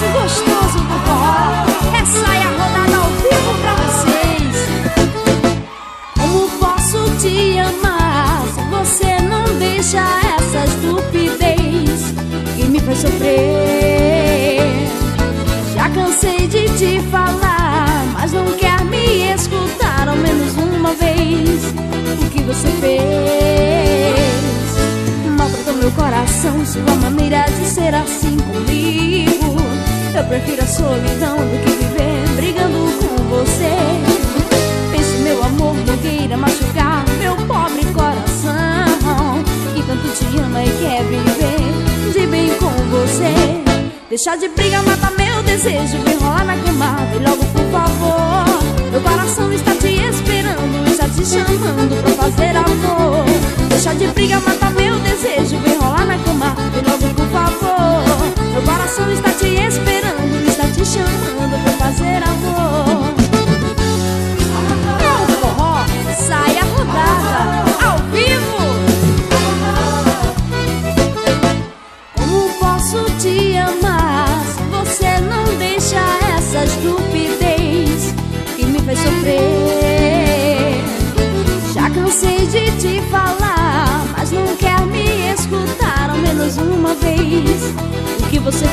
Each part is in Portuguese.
Isso gostoso do forró é saia rodada ao vivo pra vocês. Como posso te amar se você não deixa essa estupidez que me faz sofrer? Já cansei de te falar, mas não quer me escutar ao menos uma vez o que você fez. Maltratou meu coração, sua maneira de ser assim comigo. Eu prefiro a solidão do que viver brigando com você. Pense meu amor, não queira machucar meu pobre coração Que tanto te ama e quer viver de bem com você. Deixar de briga, mata meu desejo Vem rolar na cama, vem logo por favor Meu coração está te esperando Está te chamando pra fazer amor. Deixar de briga, mata meu desejo Vem rolar na cama, vem logo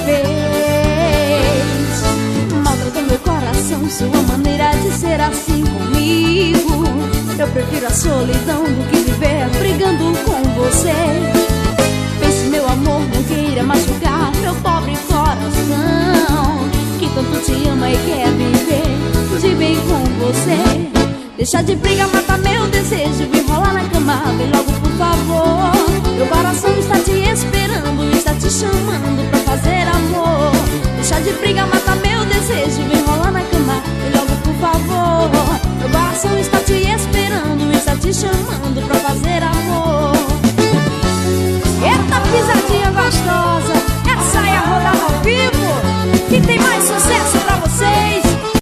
fez Maltratou meu coração Sua maneira de ser assim comigo. Eu prefiro a solidão Do que viver brigando com você. Pense meu amor, não queira machucar Meu pobre coração Que tanto te ama e quer viver De bem com você. Deixa de briga, mata meu desejo Vem rolar na cama, vem logo por favor. Meu coração Stars.